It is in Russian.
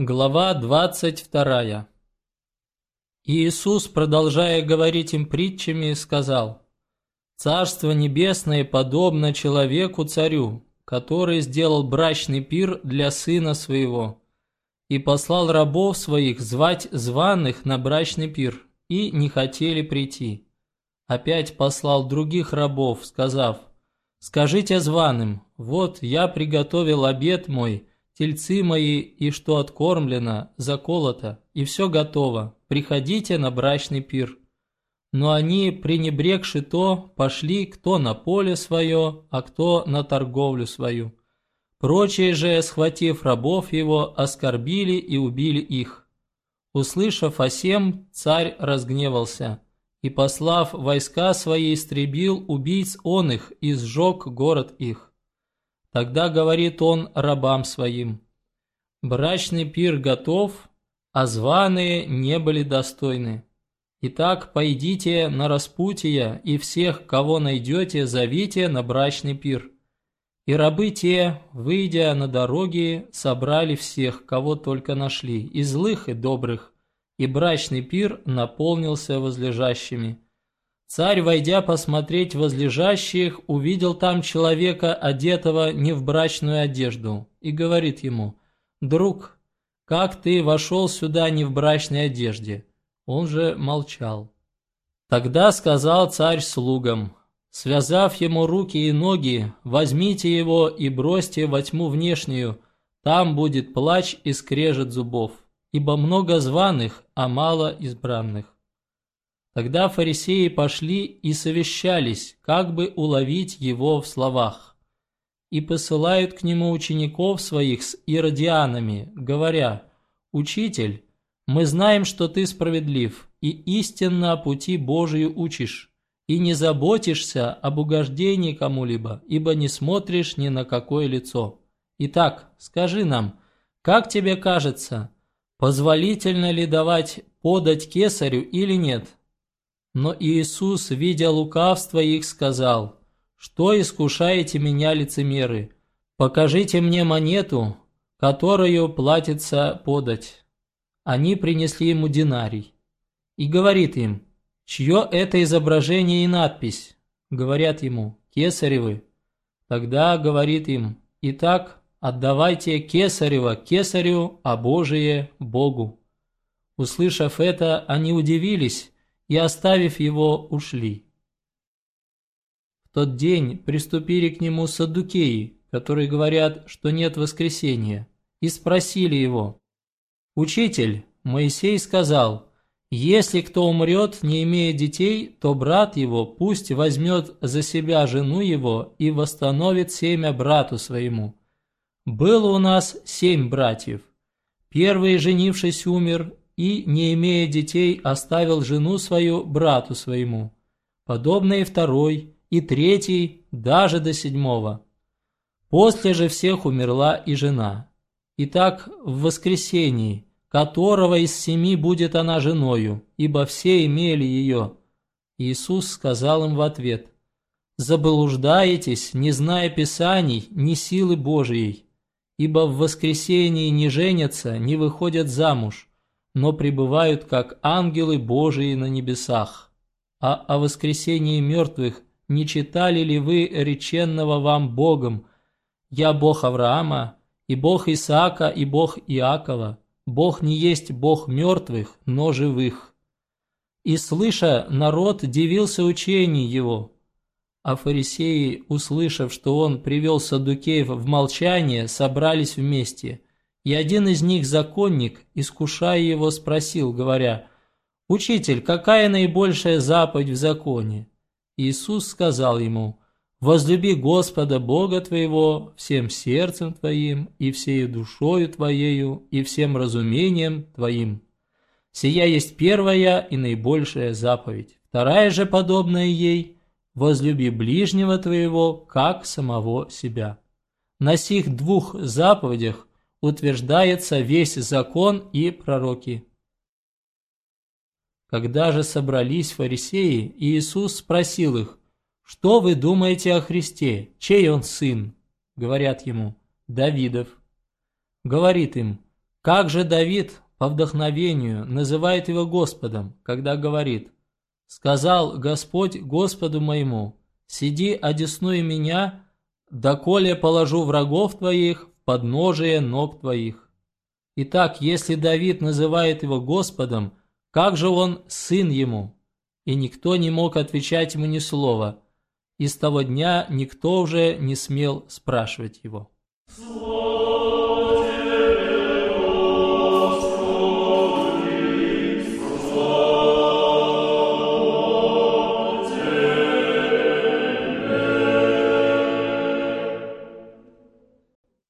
Глава 22 Иисус, продолжая говорить им притчами, сказал, «Царство небесное подобно человеку-царю, который сделал брачный пир для сына своего, и послал рабов своих звать званых на брачный пир, и не хотели прийти. Опять послал других рабов, сказав, «Скажите званым, вот я приготовил обед мой, тельцы мои и что откормлено, заколото, и все готово, приходите на брачный пир». Но они, пренебрегши то, пошли кто на поле свое, а кто на торговлю свою. Прочие же, схватив рабов его, оскорбили и убили их. Услышав о сем, царь разгневался, и, послав войска свои, истребил убийц он их и сжег город их. Тогда говорит он рабам своим, «Брачный пир готов, а званые не были достойны. Итак, пойдите на распутие, и всех, кого найдете, зовите на брачный пир». И рабы те, выйдя на дороги, собрали всех, кого только нашли, и злых, и добрых, и брачный пир наполнился возлежащими. Царь, войдя посмотреть возлежащих, увидел там человека, одетого не в брачную одежду, и говорит ему, «Друг, как ты вошел сюда не в брачной одежде?» Он же молчал. Тогда сказал царь слугам, связав ему руки и ноги, возьмите его и бросьте во тьму внешнюю, там будет плач и скрежет зубов, ибо много званых, а мало избранных. Тогда фарисеи пошли и совещались, как бы уловить его в словах. И посылают к нему учеников своих с иродианами, говоря, «Учитель, мы знаем, что ты справедлив, и истинно о пути Божию учишь, и не заботишься об угождении кому-либо, ибо не смотришь ни на какое лицо. Итак, скажи нам, как тебе кажется, позволительно ли давать подать кесарю или нет?» Но Иисус, видя лукавство их, сказал, «Что искушаете меня, лицемеры? Покажите мне монету, которую платится подать». Они принесли ему динарий. И говорит им, «Чье это изображение и надпись?» Говорят ему, «Кесаревы». Тогда говорит им, «Итак, отдавайте Кесарева Кесарю, а Божие Богу». Услышав это, они удивились и, оставив его, ушли. В тот день приступили к нему саддукеи, которые говорят, что нет воскресения, и спросили его, «Учитель, Моисей сказал, если кто умрет, не имея детей, то брат его пусть возьмет за себя жену его и восстановит семя брату своему. Было у нас семь братьев. Первый, женившись, умер, и, не имея детей, оставил жену свою брату своему. Подобно и второй, и третий, даже до седьмого. После же всех умерла и жена. Итак, в воскресении, которого из семи будет она женою, ибо все имели ее. Иисус сказал им в ответ, «Заблуждаетесь, не зная Писаний, ни силы Божией, ибо в воскресении не женятся, не выходят замуж, но пребывают как ангелы Божии на небесах. А о воскресении мертвых не читали ли вы реченного вам Богом «Я Бог Авраама, и Бог Исаака, и Бог Иакова, Бог не есть Бог мертвых, но живых». И, слыша, народ дивился учению его, а фарисеи, услышав, что он привел Садукеев в молчание, собрались вместе – и один из них, законник, искушая его, спросил, говоря, «Учитель, какая наибольшая заповедь в законе?» Иисус сказал ему, «Возлюби Господа Бога твоего всем сердцем твоим и всей душою твоею и всем разумением твоим. Сия есть первая и наибольшая заповедь. Вторая же, подобная ей, возлюби ближнего твоего, как самого себя». На сих двух заповедях утверждается весь закон и пророки. Когда же собрались фарисеи, Иисус спросил их, «Что вы думаете о Христе? Чей он сын?» Говорят ему, «Давидов». Говорит им, Как же Давид по вдохновению называет его Господом, когда говорит «Сказал Господь Господу моему, сиди одесную меня, доколе положу врагов твоих подножие ног твоих». Итак, если Давид называет его Господом, как же он сын ему? И никто не мог отвечать ему ни слова. И с того дня никто уже не смел спрашивать его. Слово